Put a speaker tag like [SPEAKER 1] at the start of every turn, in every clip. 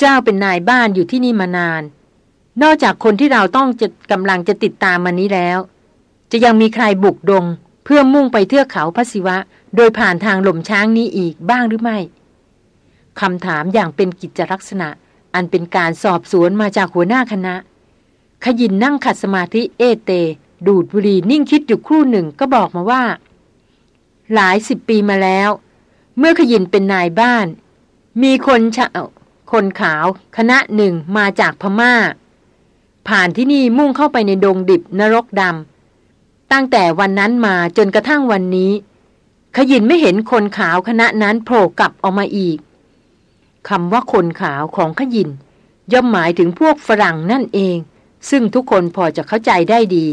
[SPEAKER 1] เจ้าเป็นนายบ้านอยู่ที่นี่มานาน นอกจากคนที่เราต้องจะกำลังจะติดตามมานี้แล้ว จะยังมีใครบุกดง เพื่อมุ่งไปเทือกเขาพระศิวะ โดยผ่านทางหล่มช้างนี้อีกบ้างหรือไม่คำถามอย่างเป็นกิจลักษณะ อันเป็นการสอบสวนมาจากหัวหน้าคณะ ขยินนั่งขัดสมาธิเอเต ดูดบุหรี่นิ่งคิดอยู่ครู่หนึ่งก็บอกมาว่า หลายสิบปีมาแล้ว เมื่อขยินเป็นนายบ้าน มีคนชา คนขาว คณะหนึ่งมาจากพมา่า ผ่านที่นี่มุ่งเข้าไปในดงดิบนรกดำตั้งแต่วันนั้นมาจนกระทั่งวันนี้ ขยินไม่เห็นคนขาวคณะนั้นโผล่กลับออกมาอีกคำว่าคนขาวของขยิน ย่อมหมายถึงพวกฝรั่งนั่นเอง ซึ่งทุกคนพอจะเข้าใจได้ดี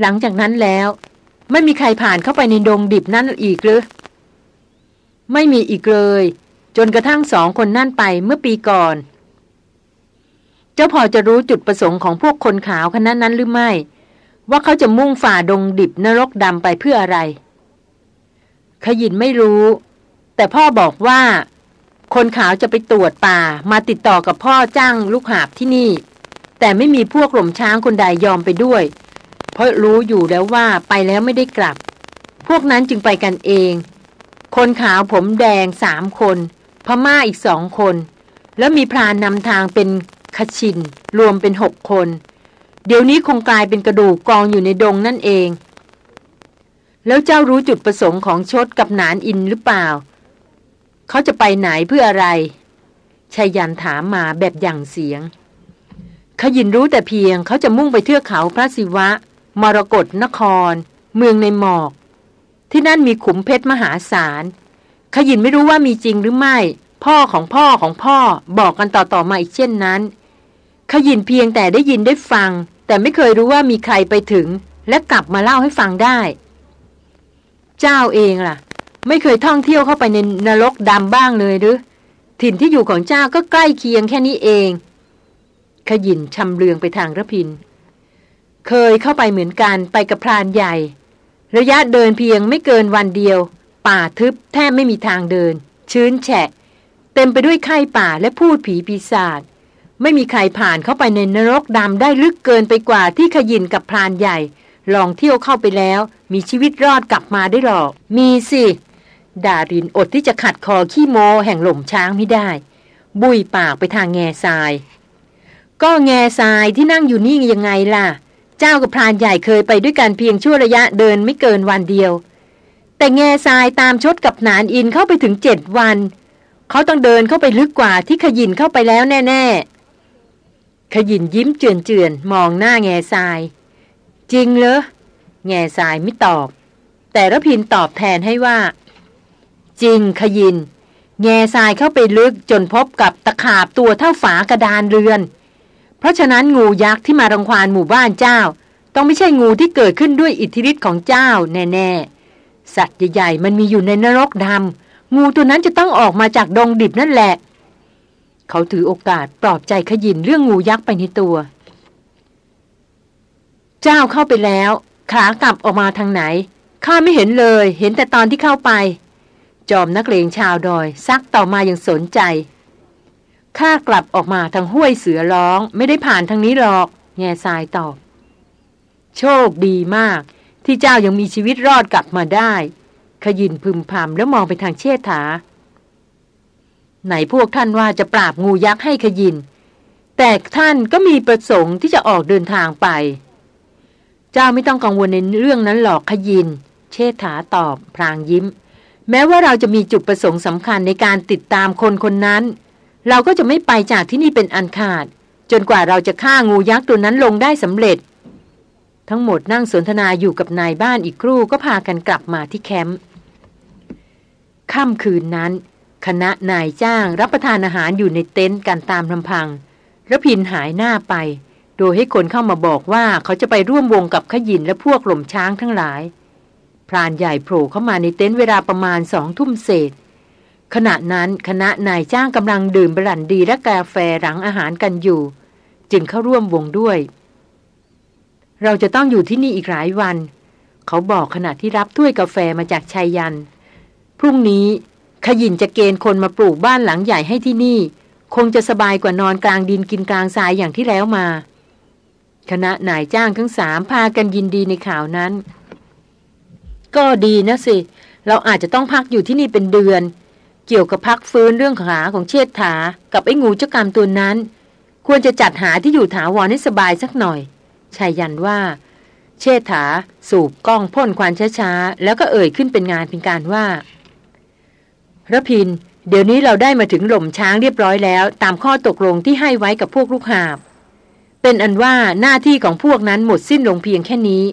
[SPEAKER 1] หลังจากนั้นแล้ว ไม่มีใครผ่านเข้าไปในดงดิบนั่นอีกหรือไม่มีอีกเลย จนกระทั่งสองคนนั่นไปเมื่อปีก่อน เจ้าพอจะรู้จุดประสงค์ของพวกคนขาวคณะนั้นหรือไม่ ว่าเขาจะมุ่งฝ่าดงดิบนรกดำไปเพื่ออะไร ขยินไม่รู้ แต่พ่อบอกว่า คนขาวจะไปตรวจป่ามาติดต่อกับพ่อจ้างลูกหาบที่นี่ แต่ไม่มีพวกหล่มช้างคนใดยอมไปด้วย เพราะรู้อยู่แล้วว่าไปแล้วไม่ได้กลับ พวกนั้นจึงไปกันเอง คนขาวผมแดงสามคน พม่าอีกสองคน แล้วมีพรานนำทางเป็นขชิน รวมเป็นหกคน เดี๋ยวนี้คงกลายเป็นกระดูกกองอยู่ในดงนั่นเอง แล้วเจ้ารู้จุดประสงค์ของชดกับนานอินหรือเปล่า เขาจะไปไหนเพื่ออะไรชายันถามมาแบบอย่างเสียงขยินรู้แต่เพียงเขาจะมุ่งไปเทือกเขาพระศิวะ มรกรนคร เมืองในหมอก ที่นั่นมีขุมเพชรมหาศาล ขยินไม่รู้ว่ามีจริงหรือไม่ พ่อของพ่อของพ่อบอกกันต่อๆมาอีกเช่นนั้น ขยินเพียงแต่ได้ยินได้ฟัง แต่ไม่เคยรู้ว่ามีใครไปถึง และกลับมาเล่าให้ฟังได้ เจ้าเองล่ะ ไม่เคยท่องเที่ยวเข้าไปในนรกดำบ้างเลยหรือถิ่นที่อยู่ของเจ้าก็ใกล้เคียงแค่นี้เอง ขยินชำเลืองไปทางระพิน เคยเข้าไปเหมือนกันไปกับพรานใหญ่ ระยะเดินเพียงไม่เกินวันเดียว ป่าทึบแทบไม่มีทางเดิน ชื้นแฉะ เต็มไปด้วยไข้ป่าและพูดผีปีศาจไม่มีใครผ่านเข้าไปในนรกดำได้ลึกเกินไปกว่าที่ขยินกับพรานใหญ่ ลองเที่ยวเข้าไปแล้ว มีชีวิตรอดกลับมาได้หรอก มีสิดารินอดที่จะขัดคอขี้โมแห่งหล่มช้างไม่ได้ บุยปากไปทางแง่ทราย ก็แง่ทรายที่นั่งอยู่นี่ยังไงล่ะ เจ้ากับพรานใหญ่เคยไปด้วยกันเพียงชั่วระยะเดินไม่เกินวันเดียว แต่แง่ทรายตามชดกับนานอินเข้าไปถึงเจ็ดวัน เขาต้องเดินเข้าไปลึกกว่าที่ขยินเข้าไปแล้วแน่ ๆ ขยินยิ้มเจือนๆ มองหน้าแง่ทราย จริงเหรอ แง่ทรายไม่ตอบ แต่ระพินตอบแทนให้ว่า จริงขยิน แง่ทรายเข้าไปลึกจนพบกับตะขาบตัวเท่าฝากระดานเรือน เพราะฉะนั้นงูยักษ์ที่มารังควานหมู่บ้านเจ้า ต้องไม่ใช่งูที่เกิดขึ้นด้วยอิทธิฤทธิ์ของเจ้าแน่ ๆ สัตว์ใหญ่ๆมันมีอยู่ในนรกดำงูตัวนั้นจะต้องออกมาจากดงดิบนั่นแหละ เขาถือโอกาสปลอบใจขยินเรื่องงูยักษ์ไปในตัว เจ้าเข้าไปแล้ว ขากลับออกมาทางไหนข้าไม่เห็นเลย เห็นแต่ตอนที่เข้าไป จอมนักเลงชาวดอย ซักต่อมาอย่างสนใจข้ากลับออกมาทางห้วยเสือร้อง ไม่ได้ผ่านทางนี้หรอก แง่ทรายตอบ โชคดีมาก ที่เจ้ายังมีชีวิตรอดกลับมาได้ ขยินพึมพำแล้วมองไปทางเชษฐา ไหนพวกท่านว่าจะปราบงูยักษ์ให้ขยิน แต่ท่านก็มีประสงค์ที่จะออกเดินทางไป เจ้าไม่ต้องกังวลในเรื่องนั้นหรอกขยิน เชษฐาตอบ พลางยิ้ม แม้ว่าเราจะมีจุดประสงค์สำคัญในการติดตามคนคนนั้น เราก็จะไม่ไปจากที่นี่เป็นอันขาด จนกว่าเราจะฆ่างูยักษ์ตัวนั้นลงได้สำเร็จ ทั้งหมดนั่งสนทนาอยู่กับนายบ้านอีกครู่ก็พากันกลับมาที่แคมป์ค่ำคืนนั้น คณะนายจ้างรับประทานอาหารอยู่ในเต็นท์กันตามลำพังระพินหายหน้าไป โดยให้คนเข้ามาบอกว่าเขาจะไปร่วมวงกับขยินและพวกหล่มช้างทั้งหลาย พรานใหญ่โผล่เข้ามาในเต็นท์เวลาประมาณสองทุ่มเศษ ขณะนั้นคณะนายจ้างกำลังดื่มบรันดีและกาแฟหลังอาหารกันอยู่ จึงเข้าร่วมวงด้วย เราจะต้องอยู่ที่นี่อีกหลายวัน เขาบอกขณะที่รับถ้วยกาแฟมาจากชายยัน พรุ่งนี้ขยินจะเกณฑ์คนมาปลูกบ้านหลังใหญ่ให้ที่นี่ คงจะสบายกว่านอนกลางดินกินกลางทรายอย่างที่แล้วมา คณะนายจ้างทั้งสามพากันยินดีในข่าวนั้น ก็ดีนะสิ เราอาจจะต้องพักอยู่ที่นี่เป็นเดือน เกี่ยวกับพักฟื้นเรื่องขาของเชษฐา กับไอ้งูเจ้ากรรมตัวนั้น ควรจะจัดหาที่อยู่ถาวรให้สบายสักหน่อย ชายยันว่า เชษฐา สูบกล้องพ่นควันช้าๆ แล้วก็เอ่ยขึ้นเป็นงานเป็นการว่าระพิน เดี๋ยวนี้เราได้มาถึงหล่มช้างเรียบร้อยแล้ว ตามข้อตกลงที่ให้ไว้กับพวกลูกหาบ เป็นอันว่าหน้าที่ของพวกนั้นหมดสิ้นลงเพียงแค่นี้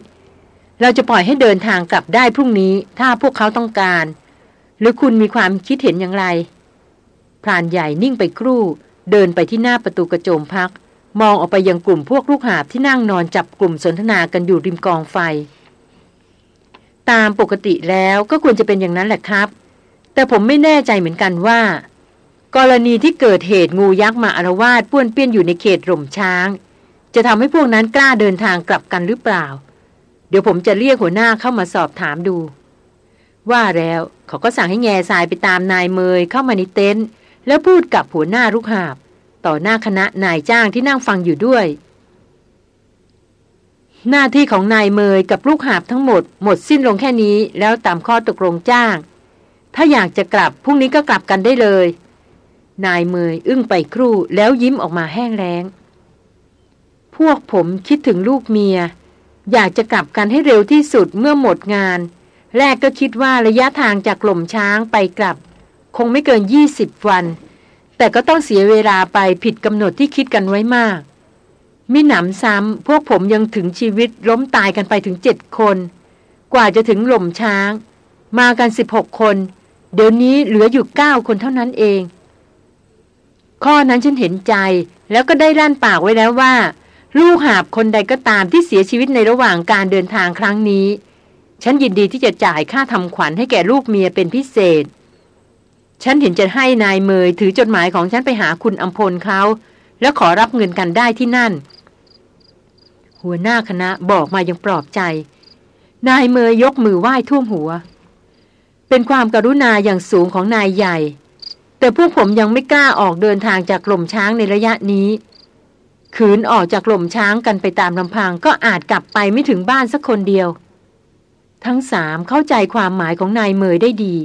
[SPEAKER 1] เราจะปล่อยให้เดินทางกลับได้พรุ่งนี้ถ้าพวกเขาต้องการ หรือคุณมีความคิดเห็นอย่างไรพรานใหญ่นิ่งไปครู่ เดินไปที่หน้าประตูกระโจมพัก มองออกไปยังกลุ่มพวกลูกหาบที่นั่งนอนจับกลุ่มสนทนากันอยู่ริมกองไฟ ตามปกติแล้วก็ควรจะเป็นอย่างนั้นแหละครับ แต่ผมไม่แน่ใจเหมือนกันว่า กรณีที่เกิดเหตุงูยักษ์มาอารวาสป้วนเปี้ยนอยู่ในเขตหล่มช้าง จะทำให้พวกนั้นกล้าเดินทางกลับกันหรือเปล่า เดี๋ยวผมจะเรียกหัวหน้าเข้ามาสอบถามดู ว่าแล้วเขาก็สั่งให้แง่ทรายไปตามนายเมยเข้ามาในเต็นท์แล้วพูดกับหัวหน้าลูกหาบ ต่อหน้าคณะนายจ้างที่นั่งฟังอยู่ด้วย หน้าที่ของนายเมยกับลูกหาบทั้งหมด หมดสิ้นลงแค่นี้แล้วตามข้อตกลงจ้าง ถ้าอยากจะกลับพรุ่งนี้ก็กลับกันได้เลย นายเมยอึ้งไปครู่แล้วยิ้มออกมาแห้งแรงพวกผมคิดถึงลูกเมีย อยากจะกลับกันให้เร็วที่สุดเมื่อหมดงาน แรกก็คิดว่าระยะทางจากกล่มช้างไปกลับ คงไม่เกินยี่สิบวัน แต่ก็ต้องเสียเวลาไปผิดกำหนดที่คิดกันไว้มากมิหนำซ้ำพวกผมยังถึงชีวิตล้มตายกันไปถึงเจ็ดคน กว่าจะถึงหล่มช้าง มากันสิบหกคน เดี๋ยวนี้เหลืออยู่เก้าคนเท่านั้นเอง ข้อนั้นฉันเห็นใจแล้วก็ได้ร่านปากไว้แล้วว่า ลูกหาบคนใดก็ตามที่เสียชีวิตในระหว่างการเดินทางครั้งนี้ ฉันยินดีที่จะจ่ายค่าทำขวัญให้แก่ลูกเมียเป็นพิเศษ ฉันเห็นจะให้นายเมยถือจดหมายของฉันไปหาคุณอัมพลเขาแล้วขอรับเงินกันได้ที่นั่น หัวหน้าคณะบอกมายังปลอบใจ นายเมยยกมือไหว้ท่วมหัว เป็นความกรุณาอย่างสูงของนายใหญ่ แต่พวกผมยังไม่กล้าออกเดินทางจากกล่มช้างในระยะนี้ขืนออกจากกล่มช้างกันไปตามลำพังก็อาจกลับไปไม่ถึงบ้านสักคนเดียว ทั้งสามเข้าใจความหมายของนายเมยได้ดี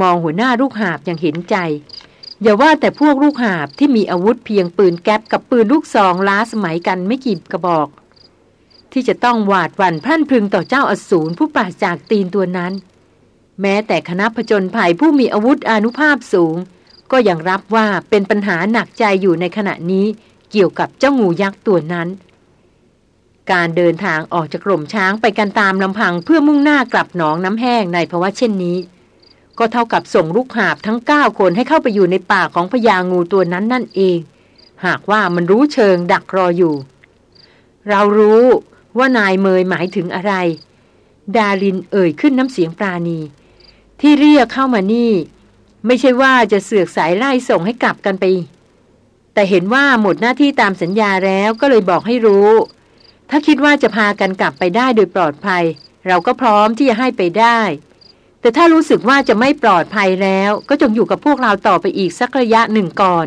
[SPEAKER 1] มองหัวหน้าลูกหาบอย่างเห็นใจ อย่าว่าแต่พวกลูกหาบที่มีอาวุธเพียงปืนแก๊ปกับปืนลูกซองล้าสมัยกันไม่กี่กระบอก ที่จะต้องหวาดหวั่นพันพึงต่อเจ้าอสูรผู้ปราศจากตีนตัวนั้น แม้แต่คณะผจญภัยผู้มีอาวุธอนุภาพสูง ก็ยังรับว่าเป็นปัญหาหนักใจอยู่ในขณะนี้เกี่ยวกับเจ้างูยักษ์ตัวนั้นการเดินทางออกจากกล่มช้างไปกันตามลำพังเพื่อมุ่งหน้ากลับหนองน้ำแห้งในภาวะเช่นนี้ ก็เท่ากับส่งลูกหาบทั้ง 9 คนให้เข้าไปอยู่ในป่าของพญางูตัวนั้นนั่นเอง หากว่ามันรู้เชิงดักรออยู่ เรารู้ว่านายเมยหมายถึงอะไร ดาลินเอ่ยขึ้นน้ำเสียงปราณี ที่เรียกเข้ามานี่ ไม่ใช่ว่าจะเสือกสายไล่ส่งให้กลับกันไป แต่เห็นว่าหมดหน้าที่ตามสัญญาแล้วก็เลยบอกให้รู้ ถ้าคิดว่าจะพากันกลับไปได้โดยปลอดภัย เราก็พร้อมที่จะให้ไปได้ แต่ถ้ารู้สึกว่าจะไม่ปลอดภัยแล้ว ก็จงอยู่กับพวกเราต่อไปอีกสักระยะหนึ่งก่อน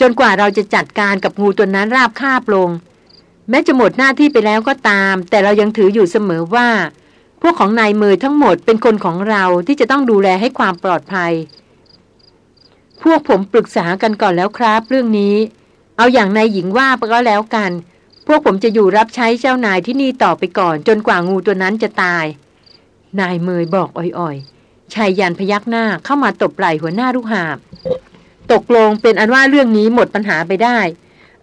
[SPEAKER 1] จนกว่าเราจะจัดการกับงูตัวนั้นราบคาบลง แม้จะหมดหน้าที่ไปแล้วก็ตาม แต่เรายังถืออยู่เสมอว่า พวกของนายมือทั้งหมดเป็นคนของเราที่จะต้องดูแลให้ความปลอดภัย พวกผมปรึกษากันก่อนแล้วครับ เรื่องนี้ เอาอย่างนายหญิงว่าก็แล้วกัน พวกผมจะอยู่รับใช้เจ้านายที่นี่ต่อไปก่อน จนกว่างูตัวนั้นจะตาย นายเมยบอกอ่อยๆชายยันพยักหน้าเข้ามาตบไหล่หัวหน้าลูกหาบ ตกลงเป็นอันว่าเรื่องนี้หมดปัญหาไปได้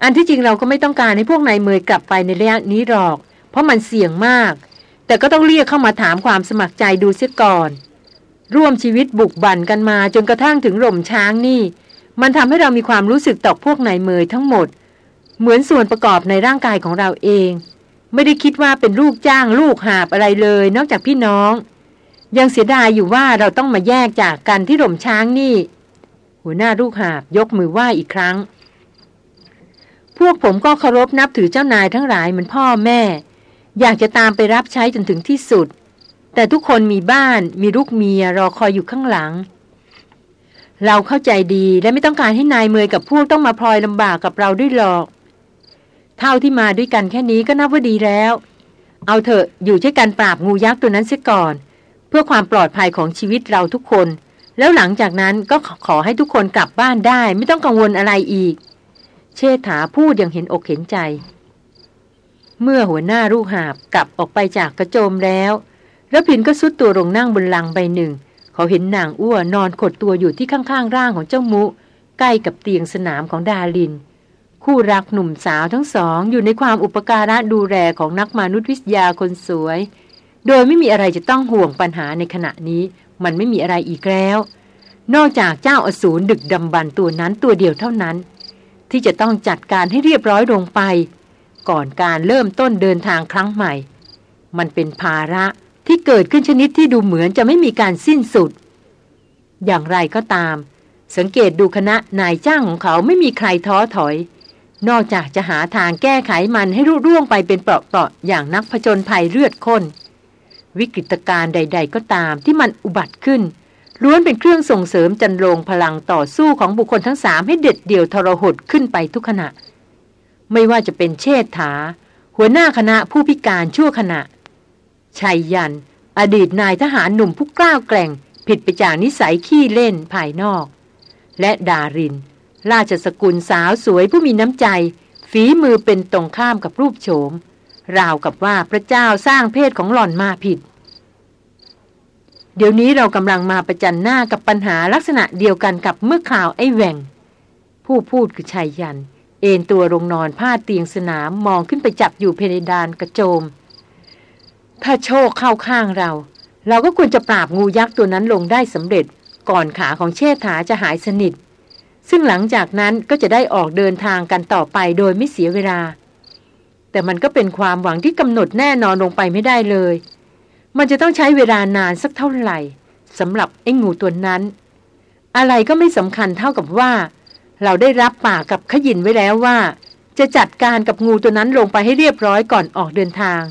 [SPEAKER 1] อันที่จริงเราก็ไม่ต้องการให้พวกนายเมยกลับไปในระยะนี้หรอก เพราะมันเสี่ยงมาก แต่ก็ต้องเรียกเข้ามาถามความสมัครใจดูเสียก่อน ร่วมชีวิตบุกบั่นกันมาจนกระทั่งถึงหล่มช้างนี่ มันทำให้เรามีความรู้สึกต่อพวกนายเมยทั้งหมด เหมือนส่วนประกอบในร่างกายของเราเอง ไม่ได้คิดว่าเป็นลูกจ้างลูกหาบอะไรเลย นอกจากพี่น้อง ยังเสียดายอยู่ว่าเราต้องมาแยกจากกันที่หล่มช้างนี่ หัวหน้าลูกหาบยกมือไหว้อีกครั้ง พวกผมก็เคารพนับถือเจ้านายทั้งหลายเหมือนพ่อแม่ อยากจะตามไปรับใช้จนถึงที่สุด แต่ทุกคนมีบ้านมีลูกเมียรอคอยอยู่ข้างหลัง เราเข้าใจดีและไม่ต้องการให้นายเมยกับพวกต้องมาพลอยลำบากกับเราด้วยหรอก เท่าที่มาด้วยกันแค่นี้ก็นับว่าดีแล้ว เอาเถอะอยู่ช่วยกันปราบงูยักษ์ตัวนั้นเสียก่อน เพื่อความปลอดภัยของชีวิตเราทุกคน แล้วหลังจากนั้นก็ขอให้ทุกคนกลับบ้านได้ ไม่ต้องกังวลอะไรอีก เชษฐาพูดอย่างเห็นอกเห็นใจ เมื่อหัวหน้าลูกหาบกลับออกไปจากกระโจมแล้วแล้วพินก็ซุดตัวลงนั่งบนลังใบหนึ่ง เขาเห็นนางอ้วนอนขดตัวอยู่ที่ข้างๆร่างของเจ้ามุ ใกล้กับเตียงสนามของดาลิน คู่รักหนุ่มสาวทั้งสอง อยู่ในความอุปการะดูแลของนักมนุษยวิทยาคนสวย โดยไม่มีอะไรจะต้องห่วงปัญหาในขณะนี้ มันไม่มีอะไรอีกแล้ว นอกจากเจ้าอสูรดึกดำบรรตัวนั้นตัวเดียวเท่านั้น ที่จะต้องจัดการให้เรียบร้อยลงไป ก่อนการเริ่มต้นเดินทางครั้งใหม่ มันเป็นภาระที่เกิดขึ้นชนิดที่ดูเหมือนจะไม่มีการสิ้นสุด อย่างไรก็ตาม สังเกตดูคณะนายจ้างของเขาไม่มีใครท้อถอย นอกจากจะหาทางแก้ไขมันให้รุ่ร่วงไปเป็นเปราะๆอย่างนักผจญภัยเลือดข้น วิกฤตการณ์ใด ๆ ก็ตามที่มันอุบัติขึ้น ล้วนเป็นเครื่องส่งเสริมจันโรงพลังต่อสู้ของบุคคลทั้งสามให้เด็ดเดี่ยวทรหดขึ้นไปทุกขณะ ไม่ว่าจะเป็นเชษฐา หัวหน้าคณะผู้พิการชั่วขณะชัยยัน อดีตนายทหารหนุ่มผู้กล้าแกร่ง ผิดไปจากนิสัยขี้เล่นภายนอก และดาริน ราชสกุลสาวสวยผู้มีน้ำใจ ฝีมือเป็นตรงข้ามกับรูปโฉม ราวกับว่าพระเจ้าสร้างเพศของหล่อนมาผิด เดี๋ยวนี้เรากำลังมาประจันหน้ากับปัญหาลักษณะเดียวกันกับเมื่อข่าวไอ้แหว่ง ผู้พูดคือชายยัน เอนตัวลงนอนผ้าเตียงสนามมองขึ้นไปจับอยู่เพดานกระโจม ถ้าโชคเข้าข้างเรา เราก็ควรจะปราบงูยักษ์ตัวนั้นลงได้สำเร็จ ก่อนขาของเชษฐาจะหายสนิท ซึ่งหลังจากนั้นก็จะได้ออกเดินทางกันต่อไปโดยไม่เสียเวลา แต่มันก็เป็นความหวังที่กำหนดแน่นอนลงไปไม่ได้เลย มันจะต้องใช้เวลานานสักเท่าไหร่สำหรับไอ้งูตัวนั้น อะไรก็ไม่สำคัญเท่ากับว่า เราได้รับปากกับขยินไว้แล้วว่า จะจัดการกับงูตัวนั้นลงไปให้เรียบร้อยก่อนออกเดินทาง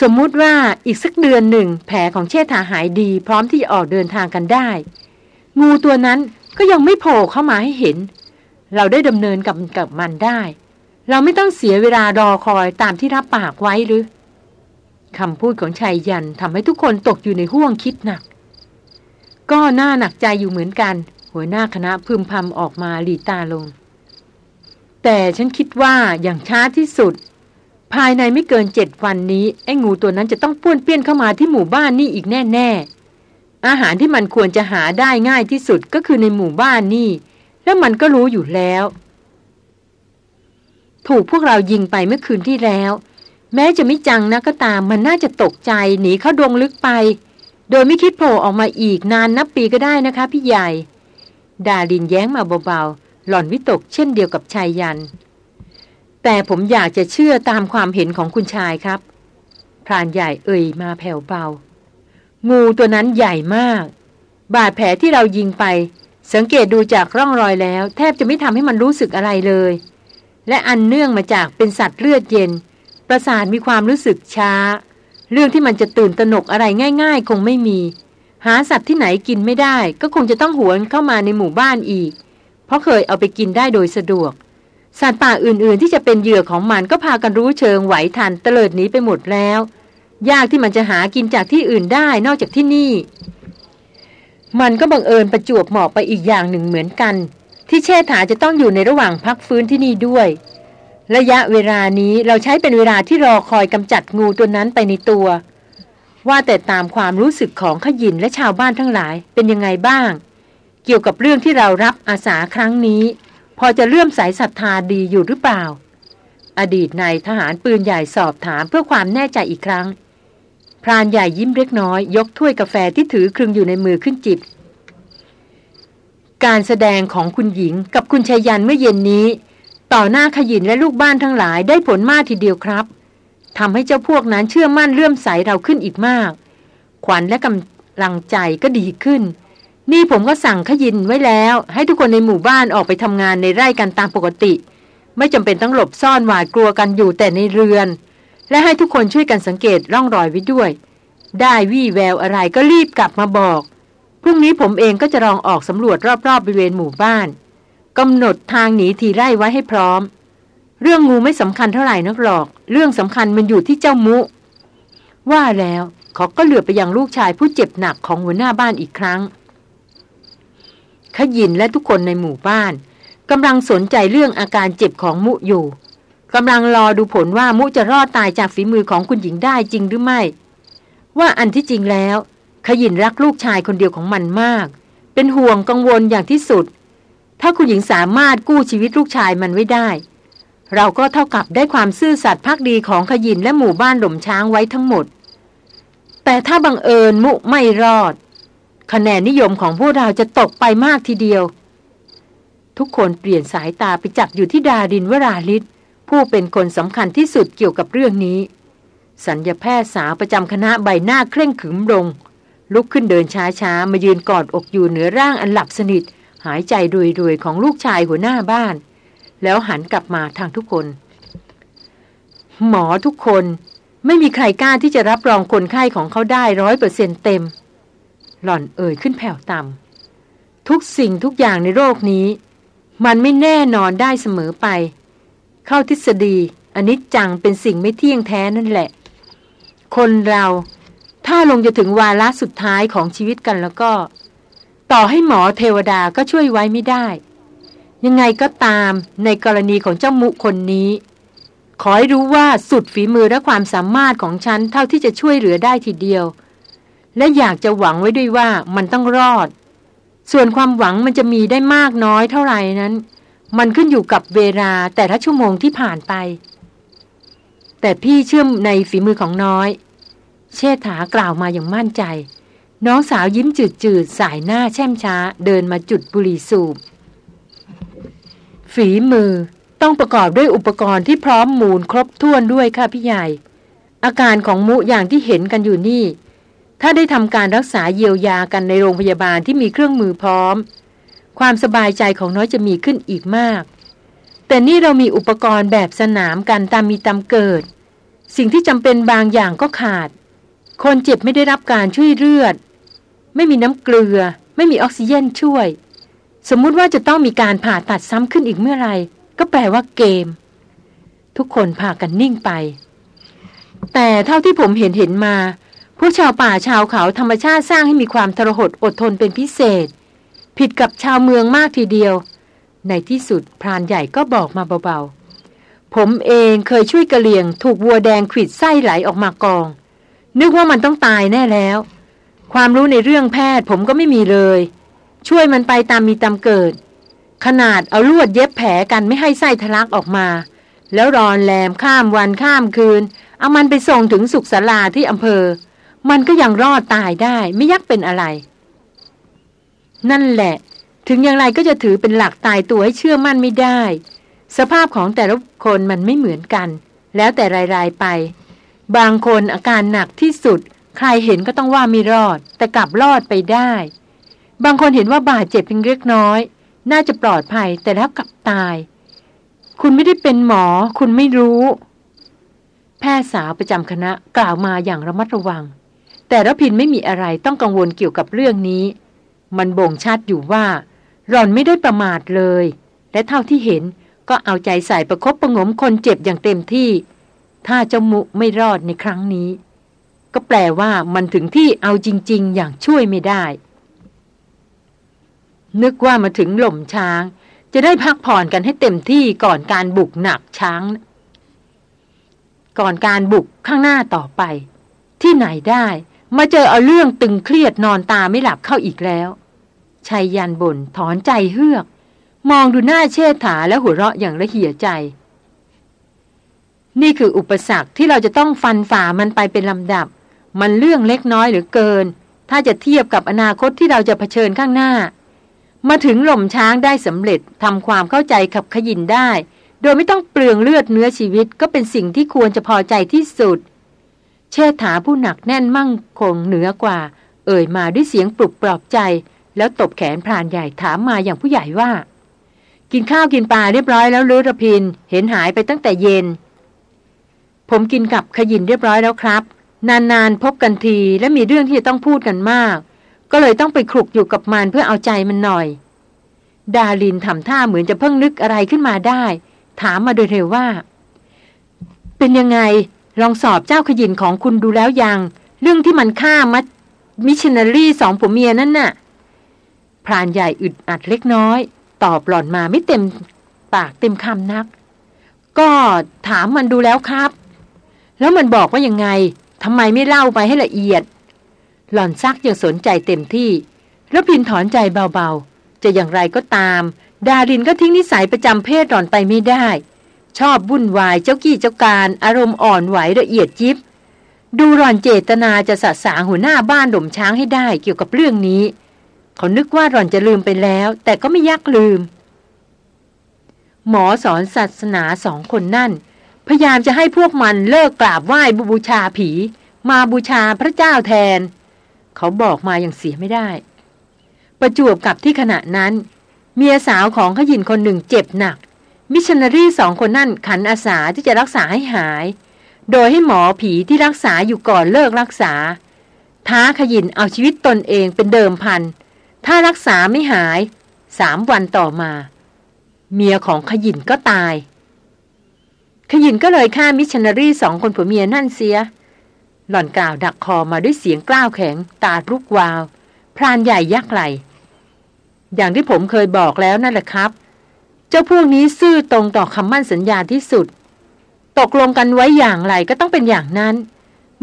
[SPEAKER 1] สมมุติว่าอีกสักเดือนหนึ่ง แผลของเชษฐาหายดี พร้อมที่จะออกเดินทางกันได้ งูตัวนั้น ก็ยังไม่โผล่เข้ามาให้เห็น เราได้ดำเนินกับกับมันได้ เราไม่ต้องเสียเวลารอคอยตามที่รับปากไว้หรือคำพูดของชายยันทำให้ทุกคนตกอยู่ในห่วงคิดหนัก ก็น่าหนักใจอยู่เหมือนกัน หัวหน้าคณะพึมพำออกมาหลีตาลง แต่ฉันคิดว่าอย่างช้าที่สุด ภายในไม่เกินเจ็ดวันนี้ ไอ้งูตัวนั้นจะต้องป้วนเปี้ยนเข้ามาที่หมู่บ้านนี่อีกแน่ๆ อาหารที่มันควรจะหาได้ง่ายที่สุดก็คือในหมู่บ้านนี่ แล้วมันก็รู้อยู่แล้ว ถูกพวกเรายิงไปเมื่อคืนที่แล้ว แม้จะไม่จังนะก็ตาม มันน่าจะตกใจหนีเข้าดงลึกไป โดยไม่คิดโผล่ออกมาอีกนานนับปีก็ได้นะคะ พี่ใหญ่ ดาลินแย้งมาเบาๆ หล่อนวิตกเช่นเดียวกับชายยัน แต่ผมอยากจะเชื่อตามความเห็นของคุณชายครับพรานใหญ่เอ่ยมาแผ่วเบา งูตัวนั้นใหญ่มาก บาดแผลที่เรายิงไป สังเกตดูจากร่องรอยแล้ว แทบจะไม่ทำให้มันรู้สึกอะไรเลย และอันเนื่องมาจากเป็นสัตว์เลือดเย็น ประสาทมีความรู้สึกช้า เรื่องที่มันจะตื่นตระหนกอะไรง่าย ๆ คงไม่มี หาสัตว์ที่ไหนกินไม่ได้ ก็คงจะต้องหวนเข้ามาในหมู่บ้านอีก เพราะเคยเอาไปกินได้โดยสะดวก สัตว์ป่าอื่นๆ ที่จะเป็นเหยื่อของมันก็พากันรู้เชิงไหวทันเตลิดหนีไปหมดแล้ว ยากที่มันจะหากินจากที่อื่นได้นอกจากที่นี่ มันก็บังเอิญประจวบเหมาะไปอีกอย่างหนึ่งเหมือนกัน ที่เชษฐาจะต้องอยู่ในระหว่างพักฟื้นที่นี่ด้วย ระยะเวลานี้เราใช้เป็นเวลาที่รอคอยกำจัดงูตัวนั้นไปในตัว ว่าแต่ตามความรู้สึกของขยินและชาวบ้านทั้งหลายเป็นยังไงบ้าง เกี่ยวกับเรื่องที่เรารับอาสาครั้งนี้ พอจะเลื่อมสายศรัทธาดีอยู่หรือเปล่าอดีตนายทหารปืนใหญ่สอบถามเพื่อความแน่ใจอีกครั้ง พรานใหญ่ยิ้มเล็กน้อย ยกถ้วยกาแฟที่ถือครึงอยู่ในมือขึ้นจิบ การแสดงของคุณหญิงกับคุณชายันเมื่อเย็นนี้ ต่อหน้าขยินและลูกบ้านทั้งหลายได้ผลมากทีเดียวครับทำให้เจ้าพวกนั้นเชื่อมั่นเลื่อมใสเราขึ้นอีกมาก ขวัญและกำลังใจก็ดีขึ้น นี่ผมก็สั่งขยินไว้แล้ว ให้ทุกคนในหมู่บ้านออกไปทำงานในไร่กันตามปกติ ไม่จำเป็นต้องหลบซ่อนหวาดกลัวกันอยู่แต่ในเรือน และให้ทุกคนช่วยกันสังเกตร่องรอยไว้ด้วย ได้วี่แววอะไรก็รีบกลับมาบอก พรุ่งนี้ผมเองก็จะลองออกสำรวจรอบๆบริเวณหมู่บ้านกำหนดทางหนีทีไร่ไว้ให้พร้อม เรื่องงูไม่สำคัญเท่าไหร่นักหรอก เรื่องสำคัญมันอยู่ที่เจ้ามุ ว่าแล้วเขาก็เหลือไปยังลูกชายผู้เจ็บหนักของหัวหน้าบ้านอีกครั้ง ขยินและทุกคนในหมู่บ้านกำลังสนใจเรื่องอาการเจ็บของมุอยู่ กำลังรอดูผลว่ามุจะรอดตายจากฝีมือของคุณหญิงได้จริงหรือไม่ ว่าอันที่จริงแล้ว ขยินรักลูกชายคนเดียวของมันมาก เป็นห่วงกังวลอย่างที่สุด ถ้าคุณหญิงสามารถกู้ชีวิตลูกชายมันไว้ได้ เราก็เท่ากับได้ความซื่อสัตย์พักดีของขยินและหมู่บ้านหล่มช้างไว้ทั้งหมด แต่ถ้าบังเอิญมุไม่รอด คะแนนนิยมของพวกเราจะตกไปมากทีเดียว ทุกคนเปลี่ยนสายตาไปจับอยู่ที่ดาดินวราลิศ ผู้เป็นคนสำคัญที่สุดเกี่ยวกับเรื่องนี้ สัญญาแพทย์สาวประจำคณะใบหน้าเคร่งขึมลง ลุกขึ้นเดินช้าๆ มายืนกอดอกอยู่เหนือร่างอันหลับสนิท หายใจรวยๆ ของลูกชายหัวหน้าบ้าน แล้วหันกลับมาทางทุกคน หมอทุกคนไม่มีใครกล้าที่จะรับรองคนไข้ของเขาได้ร้อยเปอร์เซ็นเต็ม หล่อนเอ่ยขึ้นแผ่วต่ำทุกสิ่งทุกอย่างในโรคนี้ มันไม่แน่นอนได้เสมอไป เข้าทฤษฎีอันิจจังเป็นสิ่งไม่เที่ยงแท้นั่นแหละ คนเราถ้าลงจะถึงวาระสุดท้ายของชีวิตกันแล้วก็ ต่อให้หมอเทวดาก็ช่วยไว้ไม่ได้ ยังไงก็ตามในกรณีของเจ้ามุคนนี้ ขอให้รู้ว่าสุดฝีมือและความสามารถของฉันเท่าที่จะช่วยเหลือได้ทีเดียว และอยากจะหวังไว้ด้วยว่ามันต้องรอด ส่วนความหวังมันจะมีได้มากน้อยเท่าไหร่นั้น มันขึ้นอยู่กับเวลาแต่ละชั่วโมงที่ผ่านไป แต่พี่เชื่อมในฝีมือของน้อย เชษฐากล่าวมาอย่างมั่นใจ น้องสาวยิ้มจืดๆ สายหน้าแช่มช้า เดินมาจุดบุหรี่สูบ ฝีมือต้องประกอบด้วยอุปกรณ์ที่พร้อมมูลครบถ้วนด้วยค่ะพี่ใหญ่ อาการของมุอย่างที่เห็นกันอยู่นี่ ถ้าได้ทำการรักษาเยียวยากันในโรงพยาบาลที่มีเครื่องมือพร้อม ความสบายใจของน้อยจะมีขึ้นอีกมาก แต่นี่เรามีอุปกรณ์แบบสนามกันตามมีตามเกิด สิ่งที่จำเป็นบางอย่างก็ขาด คนเจ็บไม่ได้รับการช่วยเลือด ไม่มีน้ำเกลือ ไม่มีออกซิเจนช่วย สมมุติว่าจะต้องมีการผ่าตัดซ้ำขึ้นอีกเมื่อไรก็แปลว่าเกม ทุกคนพากันนิ่งไป แต่เท่าที่ผมเห็นเห็นมาพวกชาวป่าชาวเขาธรรมชาติสร้างให้มีความทรหดอดทนเป็นพิเศษ ผิดกับชาวเมืองมากทีเดียว ในที่สุดพรานใหญ่ก็บอกมาเบาๆ ผมเองเคยช่วยกระเลียง ถูกวัวแดงขีดไส้ไหลออกมากอง นึกว่ามันต้องตายแน่แล้ว ความรู้ในเรื่องแพทย์ผมก็ไม่มีเลย ช่วยมันไปตามมีตามเกิด ขนาดเอาลวดเย็บแผลกันไม่ให้ไส้ทะลักออกมา แล้วรอนแรมข้ามวันข้ามคืน เอามันไปส่งถึงสุขศาลาที่อำเภอ มันก็ยังรอดตายได้ไม่ยักเป็นอะไร นั่นแหละ ถึงอย่างไรก็จะถือเป็นหลักตายตัวให้เชื่อมั่นไม่ได้ สภาพของแต่ละคนมันไม่เหมือนกัน แล้วแต่รายๆไป บางคนอาการหนักที่สุด ใครเห็นก็ต้องว่าไม่รอด แต่กลับรอดไปได้ บางคนเห็นว่าบาดเจ็บเพียงเล็กน้อย น่าจะปลอดภัยแต่แล้วกลับตาย คุณไม่ได้เป็นหมอ คุณไม่รู้ แพทย์สาวประจำคณะกล่าวมาอย่างระมัดระวัง แต่ระพินไม่มีอะไรต้องกังวลเกี่ยวกับเรื่องนี้ มันบ่งชัดอยู่ว่า หล่อนไม่ได้ประมาทเลย และเท่าที่เห็นก็เอาใจใส่ประครบประงมคนเจ็บอย่างเต็มที่ ถ้าเจ้ามุไม่รอดในครั้งนี้ ก็แปลว่ามันถึงที่เอาจริง ๆ อย่างช่วยไม่ได้ นึกว่ามาถึงหล่มช้าง จะได้พักผ่อนกันให้เต็มที่ก่อนการบุกหนักช้าง ก่อนการบุกข้างหน้าต่อไป ที่ไหนได้มาเจอเอาเรื่องตึงเครียดนอนตาไม่หลับเข้าอีกแล้ว ชายยันบนถอนใจเฮือก มองดูหน้าเชษฐาและหัวเราะอย่างละเหี่ยใจ นี่คืออุปสรรคที่เราจะต้องฟันฝ่ามันไปเป็นลำดับ มันเรื่องเล็กน้อยหรือเกิน ถ้าจะเทียบกับอนาคตที่เราจะเผชิญข้างหน้า มาถึงหล่มช้างได้สำเร็จทำความเข้าใจขับขยินได้ โดยไม่ต้องเปลืองเลือดเนื้อชีวิตก็เป็นสิ่งที่ควรจะพอใจที่สุด เชษฐาผู้หนักแน่นมั่งคงเหนือกว่า เอ่ยมาด้วยเสียงปลุกปลอบใจ แล้วตบแขนพรานใหญ่ถามมาอย่างผู้ใหญ่ว่า กินข้าวกินปลาเรียบร้อยแล้วลือระพิน เห็นหายไปตั้งแต่เย็น ผมกินกับขยินเรียบร้อยแล้วครับ นานๆพบกันทีและมีเรื่องที่จะต้องพูดกันมาก ก็เลยต้องไปคลุกอยู่กับมันเพื่อเอาใจมันหน่อย ดาลินทำท่าเหมือนจะเพิ่งนึกอะไรขึ้นมาได้ ถามมาโดยเร็วว่า เป็นยังไงลองสอบเจ้าขยินของคุณดูแล้วยัง เรื่องที่มันฆ่ามัดมิชชันนารีสองผัวเมียนั่นน่ะ พรานใหญ่อึดอัดเล็กน้อย ตอบหล่อนมาไม่เต็มปากเต็มคำนัก ก็ถามมันดูแล้วครับ แล้วมันบอกว่ายังไงทำไมไม่เล่าไปให้ละเอียด หล่อนซักยังสนใจเต็มที่ แล้วพินถอนใจเบาๆ จะอย่างไรก็ตาม ดารินก็ทิ้งนิสัยประจำเพศหล่อนไปไม่ได้ ชอบวุ่นวายเจ้ากี้เจ้าการอารมณ์อ่อนไหวละเอียดยิบ ดูหล่อนเจตนาจะสะสางหัวหน้าบ้านหล่มช้างให้ได้เกี่ยวกับเรื่องนี้ เขานึกว่าหล่อนจะลืมไปแล้ว แต่ก็ไม่ยักลืม หมอสอนศาสนาสองคนนั่น พยายามจะให้พวกมันเลิกกราบไหว้บูชาผี มาบูชาพระเจ้าแทน เขาบอกมาอย่างเสียไม่ได้ ประจวบกับที่ขณะนั้น เมียสาวของขยินคนหนึ่งเจ็บหนัก มิชชันนารีสองคนนั่นขันอาสาที่จะรักษาให้หาย โดยให้หมอผีที่รักษาอยู่ก่อนเลิกรักษา ท้าขยินเอาชีวิตตนเองเป็นเดิมพัน ถ้ารักษาไม่หายสามวันต่อมา เมียของขยินก็ตาย ขยินก็เลยฆ่ามิชชันนารีสองคนผัวเมียนั่นเสีย หล่อนกล่าวดักคอมาด้วยเสียงกล้าวแข็ง ตาลุกวาว พรานใหญ่ยักไหล อย่างที่ผมเคยบอกแล้วนั่นแหละครับ เจ้าพวกนี้ซื่อตรงต่อคำมั่นสัญญาที่สุด ตกลงกันไว้อย่างไรก็ต้องเป็นอย่างนั้น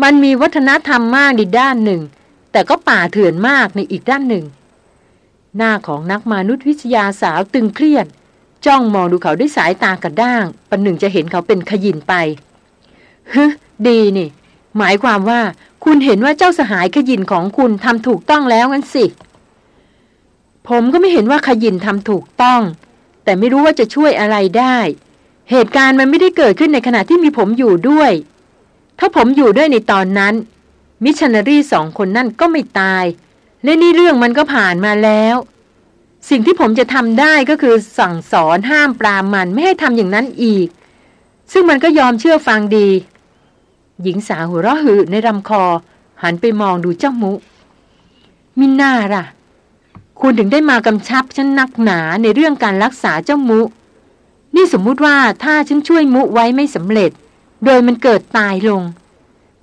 [SPEAKER 1] มันมีวัฒนธรรมมากในด้านหนึ่ง แต่ก็ป่าเถื่อนมากในอีกด้านหนึ่ง หน้าของนักมนุษยวิทยาสาวตึงเครียด จ้องมองดูเขาด้วยสายตากระด้าง ปันหนึ่งจะเห็นเขาเป็นขยินไปฮึดีนี่ หมายความว่าคุณเห็นว่าเจ้าสหายขยินของคุณทำถูกต้องแล้วงั้นสิ ผมก็ไม่เห็นว่าขยินทำถูกต้อง แต่ไม่รู้ว่าจะช่วยอะไรได้ เหตุการณ์มันไม่ได้เกิดขึ้นในขณะที่มีผมอยู่ด้วย ถ้าผมอยู่ด้วยในตอนนั้น มิชชันนารีสองคนนั่นก็ไม่ตาย และนี่เรื่องมันก็ผ่านมาแล้ว สิ่งที่ผมจะทำได้ก็คือสั่งสอนห้ามปรามมันไม่ให้ทำอย่างนั้นอีก ซึ่งมันก็ยอมเชื่อฟังดี หญิงสาวหัวเราะหืในลำคอ หันไปมองดูเจ้ามุ มิน่าล่ะ คุณถึงได้มากำชับฉันนักหนาในเรื่องการรักษาเจ้ามุ นี่สมมุติว่าถ้าฉันช่วยมุไว้ไม่สำเร็จ โดยมันเกิดตายลง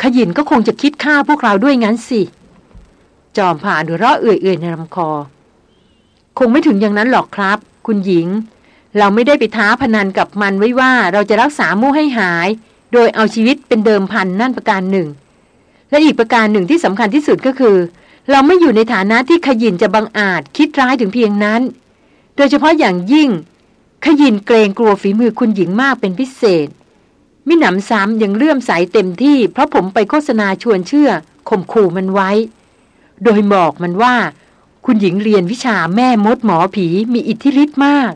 [SPEAKER 1] ขยินก็คงจะคิดฆ่าพวกเราด้วยงั้นสิ จอมผ่านหัวเราะเอื่อยๆในลำคอ คงไม่ถึงอย่างนั้นหรอกครับ คุณหญิง เราไม่ได้ไปท้าพนันกับมันไว้ว่าเราจะรักษามุให้หาย โดยเอาชีวิตเป็นเดิมพันนั่นประการหนึ่ง และอีกประการหนึ่งที่สำคัญที่สุดก็คือ เราไม่อยู่ในฐานะที่ขยินจะบังอาจคิดร้ายถึงเพียงนั้น โดยเฉพาะอย่างยิ่ง ขยินเกรงกลัวฝีมือคุณหญิงมากเป็นพิเศษมิหนำซ้ำยังเลื่อมใสเต็มที่เพราะผมไปโฆษณาชวนเชื่อข่มขู่มันไว้ โดยบอกมันว่า คุณหญิงเรียนวิชาแม่มดหมอผีมีอิทธิฤทธิ์มาก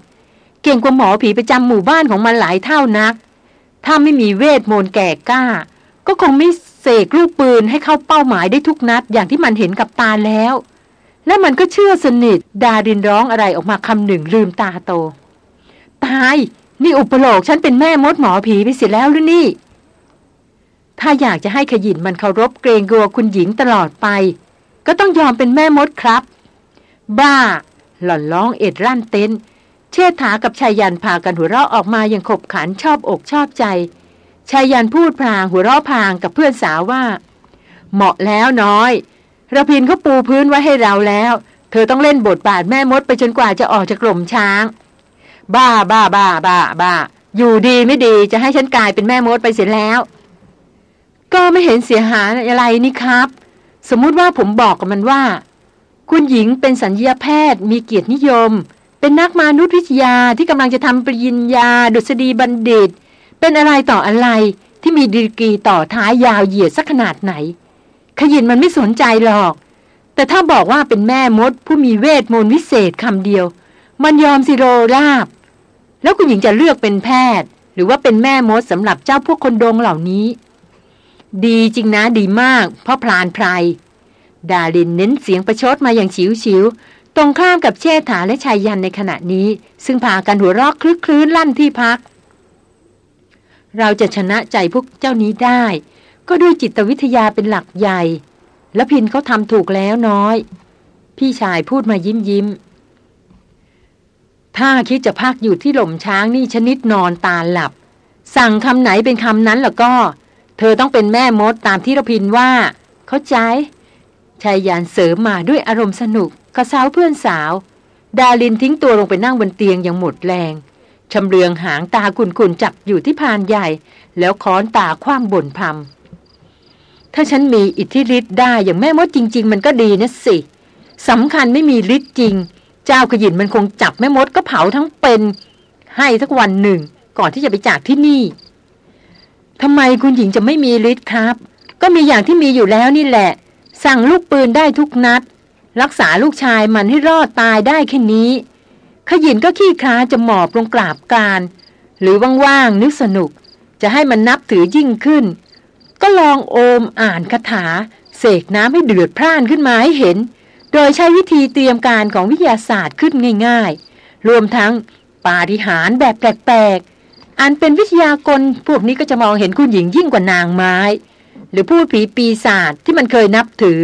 [SPEAKER 1] เก่งกว่าหมอผีประจำหมู่บ้านของมันหลายเท่านัก ถ้าไม่มีเวทมนต์แก่กล้า ก็คงไม่เสกลูกปืนให้เข้าเป้าหมายได้ทุกนัดอย่างที่มันเห็นกับตาแล้ว และมันก็เชื่อสนิท ดารินร้องอะไรออกมาคำหนึ่งลืมตาโต ตาย นี่อุปโลกฉันเป็นแม่มดหมอผีไปเสียแล้วหรือนี่ ถ้าอยากจะให้ขยินมันเคารพเกรงกลัวคุณหญิงตลอดไป ก็ต้องยอมเป็นแม่มดครับ บ้า หล่อนร้องเอ็ดรั่นเต้น เชษฐากับชายยันพากันหัวเราะออกมาอย่างขบขันชอบอกชอบใจชายยันพูดพลางหัวเราะพางกับเพื่อนสาวว่า เหมาะแล้วน้อยระพินเขาปูพื้นไว้ให้เราแล้ว เธอต้องเล่นบทบาทแม่มดไปจนกว่าจะออกจากกล่มช้าง บ้าบ้าบ้าบ้าบ้าอยู่ดีไม่ดีจะให้ฉันกลายเป็นแม่มดไปเสียแล้ว ก็ไม่เห็นเสียหายอะไรนี่ครับ สมมุติว่าผมบอกกับมันว่า คุณหญิงเป็นสัญญาแพทย์ มีเกียรตินิยม เป็นนักมนุษยวิทยาที่กำลังจะทำปริญญา ดุษฎีบัณฑิต เป็นอะไรต่ออะไรที่มีดีกรีต่อท้ายยาวเหยียดสักขนาดไหน ขยินมันไม่สนใจหรอก แต่ถ้าบอกว่าเป็นแม่มดผู้มีเวทมนต์วิเศษคำเดียว มันยอมสิโรราบ แล้วคุณหญิงจะเลือกเป็นแพทย์ หรือว่าเป็นแม่มดสำหรับเจ้าพวกคนดงเหล่านี้ ดีจริงนะดีมากเพราะพลานไพร ดาลินเน้นเสียงประชดมาอย่างฉิวฉิวตรงข้ามกับเชษฐาและชายยันในขณะนี้ ซึ่งพากันหัวเราะคลึกคลื้นลั่นที่พัก เราจะชนะใจพวกเจ้านี้ได้ ก็ด้วยจิตวิทยาเป็นหลักใหญ่ และพินเขาทำถูกแล้วน้อย พี่ชายพูดมายิ้มยิ้ม ถ้าคิดจะพักอยู่ที่หล่มช้างนี่ชนิดนอนตาหลับ สั่งคำไหนเป็นคำนั้นแล้วก็ ธอต้องเป็นแม่มดตามที่รพินว่า เข้าใจ ชายยานเสริมมาด้วยอารมณ์สนุกกระซ้าเพื่อนสาว ดาลินทิ้งตัวลงไปนั่งบนเตียงอย่างหมดแรง ชำเลืองหางตาคุนคุนจับอยู่ที่พานใหญ่ แล้วค้อนตาคว้างบ่นพำถ้าฉันมีอิทธิฤทธิ์ได้อย่างแม่มดจริง ๆ มันก็ดีนะสิสำคัญไม่มีฤทธิ์จริง เจ้าขยินมันคงจับแม่มดก็เผาทั้งเป็น ให้สักวันหนึ่ง ก่อนที่จะไปจากที่นี่ ทำไมคุณหญิงจะไม่มีฤทธิ์ครับ ก็มีอย่างที่มีอยู่แล้วนี่แหละ สั่งลูกปืนได้ทุกนัด รักษาลูกชายมันให้รอดตายได้แค่นี้ ขยินก็ขี้ค้าจะหมอบลงกราบการ หรือว่างๆนึกสนุก จะให้มันนับถือยิ่งขึ้น ก็ลองโอมอ่านคาถา เสกน้ำให้เดือดพร่านขึ้นมาให้เห็น โดยใช้วิธีเตรียมการของวิทยาศาสตร์ขึ้นง่าย ๆ รวมทั้งปาฏิหาริย์แบบแปลกๆ อันเป็นวิทยากรพวกนี้ก็จะมองเห็นคุณหญิงยิ่งกว่านางไม้ หรือพูดผีปีศาจที่มันเคยนับถือ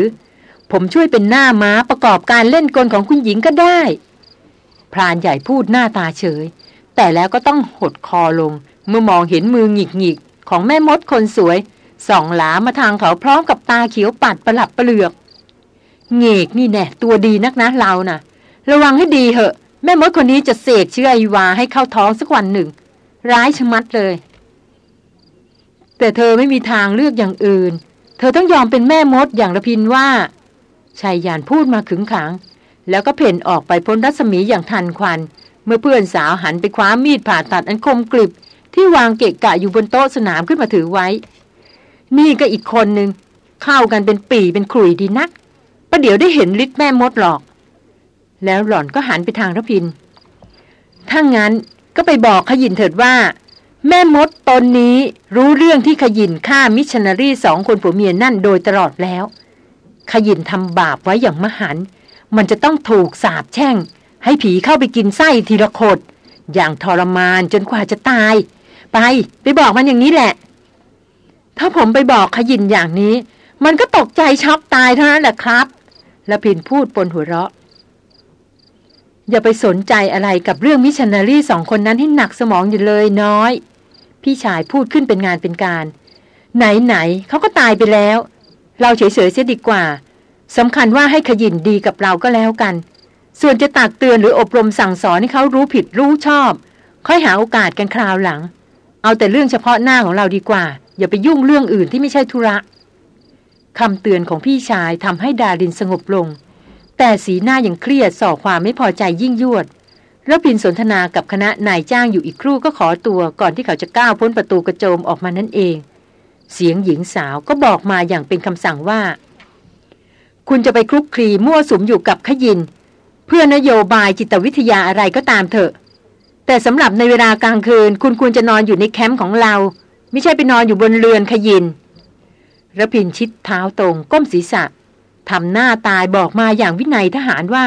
[SPEAKER 1] ผมช่วยเป็นหน้าม้าประกอบการเล่นกลของคุณหญิงก็ได้ พรานใหญ่พูดหน้าตาเฉย แต่แล้วก็ต้องหดคอลง เมื่อมองเห็นมือหงิกหงิกของแม่มดคนสวยส่องหลามาทางเขาพร้อมกับตาเขียวปัดประหลับประเลือกเงกนี่แน่ตัวดีนักนะเรานะ่ะ ระวังให้ดีเหอะ แม่มดคนนี้จะเสกเชื้อไอวาให้เข้าท้องสักวันหนึ่ง ร้ายชะมัดเลย แต่เธอไม่มีทางเลือกอย่างอื่น เธอต้องยอมเป็นแม่มดอย่างระพินว่าชายยานพูดมาขึงขัง แล้วก็เพ่นออกไปพ้นรัศมีอย่างทันควัน เมื่อเพื่อนสาวหันไปคว้ามีดผ่าตัดอันคมกริบ ที่วางเกะกะอยู่บนโต๊ะสนามขึ้นมาถือไว้ นี่ก็อีกคนหนึ่งเข้ากันเป็นปีเป็นขลุยดีนักประเดี๋ยวได้เห็นฤทธิ์แม่มดหรอก แล้วหล่อนก็หันไปทางระพินถ้างั้น ก็ไปบอกขยินเถิดว่า แม่มดตนนี้รู้เรื่องที่ขยินฆ่ามิชชันนารีสองคนผัวเมียนั่นโดยตลอดแล้ว ขยินทำบาปไว้อย่างมหัน มันจะต้องถูกสาบแช่ง ให้ผีเข้าไปกินไส้ทีละขดอย่างทรมานจนกว่าจะตาย ไปไปบอกมันอย่างนี้แหละ ถ้าผมไปบอกขยินอย่างนี้ มันก็ตกใจช็อกตายเท่านั้นแหละครับล้วพินพูดปนหัวเราะ อย่าไปสนใจอะไรกับเรื่องมิชชันนารีสองคนนั้นที่หนักสมองอยู่เลยน้อย พี่ชายพูดขึ้นเป็นงานเป็นการ ไหนไหนเขาก็ตายไปแล้ว เราเฉยๆเสียดีกว่าสำคัญว่าให้ขยินดีกับเราก็แล้วกัน ส่วนจะตักเตือนหรืออบรมสั่งสอนให้เขารู้ผิดรู้ชอบ ค่อยหาโอกาสกันคราวหลัง เอาแต่เรื่องเฉพาะหน้าของเราดีกว่า อย่าไปยุ่งเรื่องอื่นที่ไม่ใช่ธุระคำเตือนของพี่ชายทำให้ดารินสงบลง แต่สีหน้ายังเครียดส่อความไม่พอใจยิ่งยวดแล้วพินสนทนากับคณะนายจ้างอยู่อีกครู่ก็ขอตัวก่อนที่เขาจะก้าวพ้นประตูกระโจมออกมานั่นเอง เสียงหญิงสาวก็บอกมาอย่างเป็นคำสั่งว่า คุณจะไปคลุกคลีมั่วสุมอยู่กับขยิน เพื่อนโยบายจิตวิทยาอะไรก็ตามเถอะ แต่สำหรับในเวลากลางคืน คุณควรจะนอนอยู่ในแคมป์ของเรา ไม่ใช่ไปนอนอยู่บนเรือนขยินระพินชิดเท้าตรงก้มศีรษะ ทำหน้าตายบอกมาอย่างวินัยทหารว่า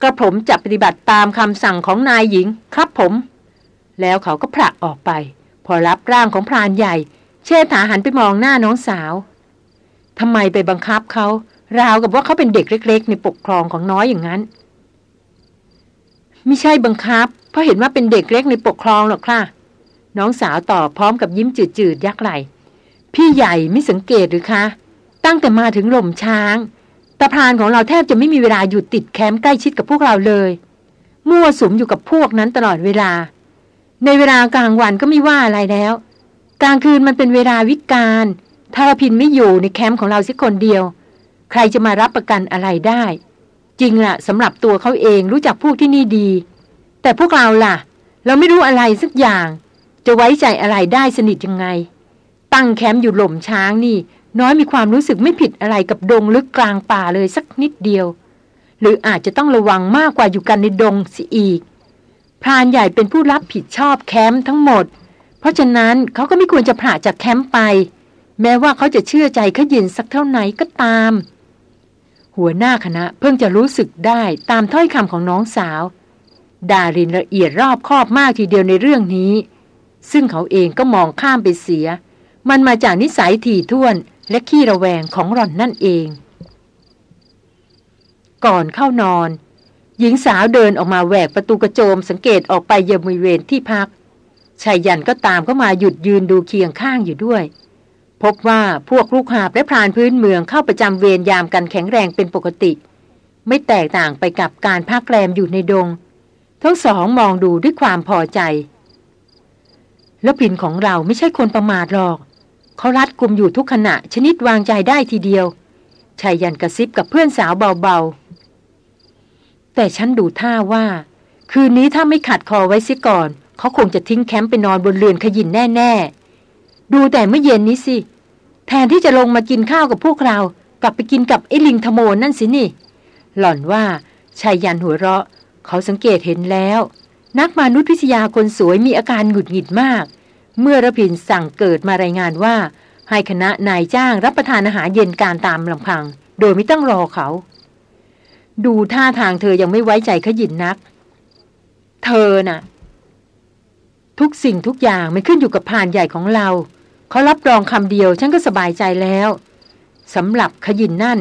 [SPEAKER 1] กระผมจะปฏิบัติตามคำสั่งของนายหญิงครับผม แล้วเขาก็ผลักออกไป พอรับร่างของพรานใหญ่ เชษฐาหันไปมองหน้าน้องสาวทำไมไปบังคับเขาราวกับว่าเขาเป็นเด็กเล็ก ๆ ในปกครองของน้อยอย่างนั้น ไม่ใช่บังคับ เพราะเห็นว่าเป็นเด็กเล็กในปกครองหรอกค่ะ น้องสาวตอบพร้อมกับยิ้มจืดๆยักไหลพี่ใหญ่ไม่สังเกตหรือคะ ตั้งแต่มาถึงหล่มช้างตะพานของเราแทบจะไม่มีเวลาหยุดติดแคมป์ใกล้ชิดกับพวกเราเลย มั่วสุมอยู่กับพวกนั้นตลอดเวลา ในเวลากลางวันก็ไม่ว่าอะไรแล้ว กลางคืนมันเป็นเวลาวิกาลถ้าพินไม่อยู่ในแคมป์ของเราสักคนเดียว ใครจะมารับประกันอะไรได้ จริงละ่ะสำหรับตัวเขาเองรู้จักพวกที่นี่ดี แต่พวกเราล่ะ เราไม่รู้อะไรสักอย่าง จะไว้ใจอะไรได้สนิทยังไง ตั้งแคมป์อยู่หล่มช้างนี่ น้อยมีความรู้สึกไม่ผิดอะไรกับดงลึกกลางป่าเลยสักนิดเดียว หรืออาจจะต้องระวังมากกว่าอยู่กันในดงสิอีก พรานใหญ่เป็นผู้รับผิดชอบแคมป์ทั้งหมด เพราะฉะนั้นเขาก็ไม่ควรจะผ่าจากแคมป์ไป แม้ว่าเขาจะเชื่อใจเขยินสักเท่าไหนก็ตาม หัวหน้าคณะเพิ่งจะรู้สึกได้ตามถ้อยคำของน้องสาว ดารินละเอียดรอบคอบมากทีเดียวในเรื่องนี้ ซึ่งเขาเองก็มองข้ามไปเสีย มันมาจากนิสัยถี่ถ้วน และขี้ระแวงของหล่อนนั่นเอง ก่อนเข้านอน หญิงสาวเดินออกมาแหวกประตูกระโจมสังเกตออกไปยังบริเวณที่พักชายยันก็ตามเข้ามาหยุดยืนดูเคียงข้างอยู่ด้วย พบว่าพวกลูกหาบและพรานพื้นเมืองเข้าประจำเวรยามกันแข็งแรงเป็นปกติ ไม่แตกต่างไปกับการพักแรมอยู่ในดง ทั้งสองมองดูด้วยความพอใจ แล้วผินของเราไม่ใช่คนประมาทหรอก เขารัดกลุ่มอยู่ทุกขณะชนิดวางใจได้ทีเดียวชายยันกระซิบกับเพื่อนสาวเบาๆ แต่ฉันดูท่าว่า คืนนี้ถ้าไม่ขัดคอไว้เสียก่อน เขาคงจะทิ้งแคมป์ไปนอนบนเรือนขยินแน่ๆ ดูแต่เมื่อเย็นนี้สิ แทนที่จะลงมากินข้าวกับพวกเรา กลับไปกินกับไอ้ลิงทโมนนั่นสินี่ หล่อนว่าชายยันหัวเราะ เขาสังเกตเห็นแล้ว นักมนุษยวิทยาคนสวยมีอาการหงุดหงิดมาก เมื่อระพินสั่งเกิดมารายงานว่า ให้คณะนายจ้างรับประทานอาหารเย็นการตามลำพัง โดยไม่ต้องรอเขา ดูท่าทางเธอยังไม่ไว้ใจขยินนัก เธอน่ะ ทุกสิ่งทุกอย่างมันขึ้นอยู่กับผ่านใหญ่ของเรา เขารับรองคำเดียวฉันก็สบายใจแล้วสำหรับขยินนั่น